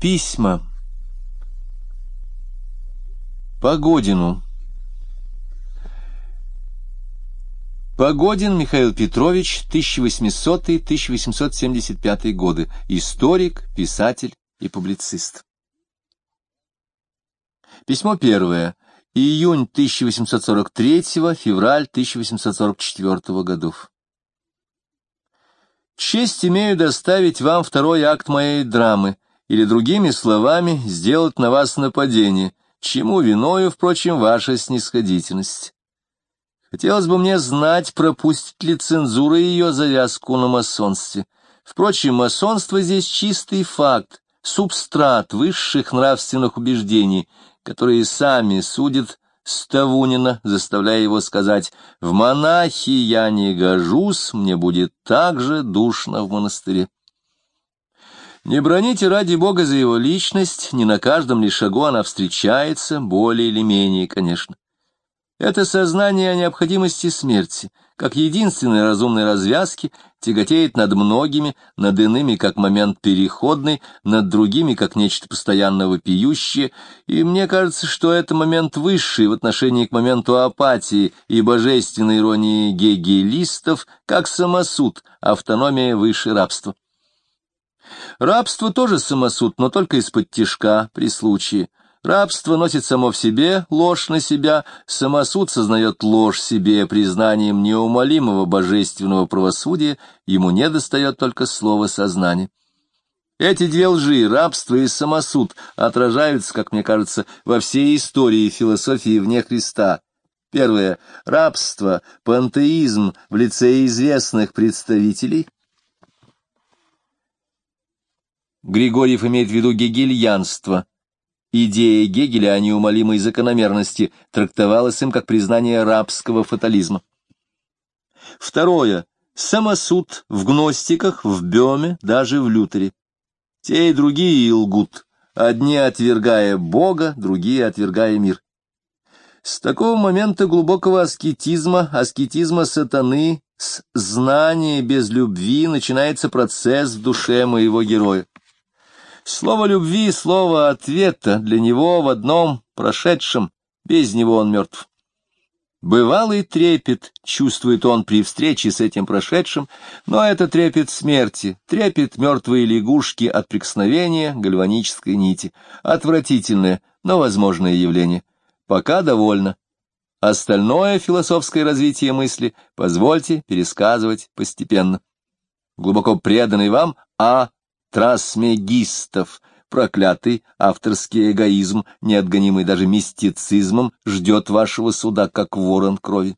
Письма. Погодину. Погодин Михаил Петрович, 1800-1875 годы. Историк, писатель и публицист. Письмо первое. Июнь 1843, февраль 1844 годов. Честь имею доставить вам второй акт моей драмы, или, другими словами, сделать на вас нападение, чему виною, впрочем, ваша снисходительность. Хотелось бы мне знать, пропустит ли цензура ее завязку на масонстве. Впрочем, масонство здесь чистый факт, субстрат высших нравственных убеждений, которые сами судят Ставунина, заставляя его сказать «В монахи я не гожусь, мне будет так же душно в монастыре». Не броните ради Бога за его личность, не на каждом ли шагу она встречается, более или менее, конечно. Это сознание о необходимости смерти, как единственной разумной развязки, тяготеет над многими, над иными как момент переходный, над другими как нечто постоянно вопиющее, и мне кажется, что это момент высший в отношении к моменту апатии и божественной иронии гегелистов, как самосуд, автономия выше рабства. Рабство тоже самосуд, но только из-под тишка, при случае. Рабство носит само в себе ложь на себя, самосуд сознает ложь себе признанием неумолимого божественного правосудия, ему не достает только слова сознания. Эти две лжи, рабство и самосуд, отражаются, как мне кажется, во всей истории философии вне Христа. Первое — рабство, пантеизм в лице известных представителей. Григорьев имеет в виду гегельянство, Идея Гегеля о неумолимой закономерности трактовалась им как признание рабского фатализма. Второе. Самосуд в гностиках, в Беме, даже в Лютере. Те и другие лгут, одни отвергая Бога, другие отвергая мир. С такого момента глубокого аскетизма, аскетизма сатаны, с знания без любви начинается процесс в душе моего героя. Слово любви — слово ответа для него в одном прошедшем, без него он мертв. Бывалый трепет чувствует он при встрече с этим прошедшим, но это трепет смерти, трепет мертвой лягушки от прикосновения гальванической нити. Отвратительное, но возможное явление. Пока довольно. Остальное философское развитие мысли позвольте пересказывать постепенно. Глубоко преданный вам А трасмегистов. Проклятый авторский эгоизм, неотгонимый даже мистицизмом, ждет вашего суда, как ворон крови.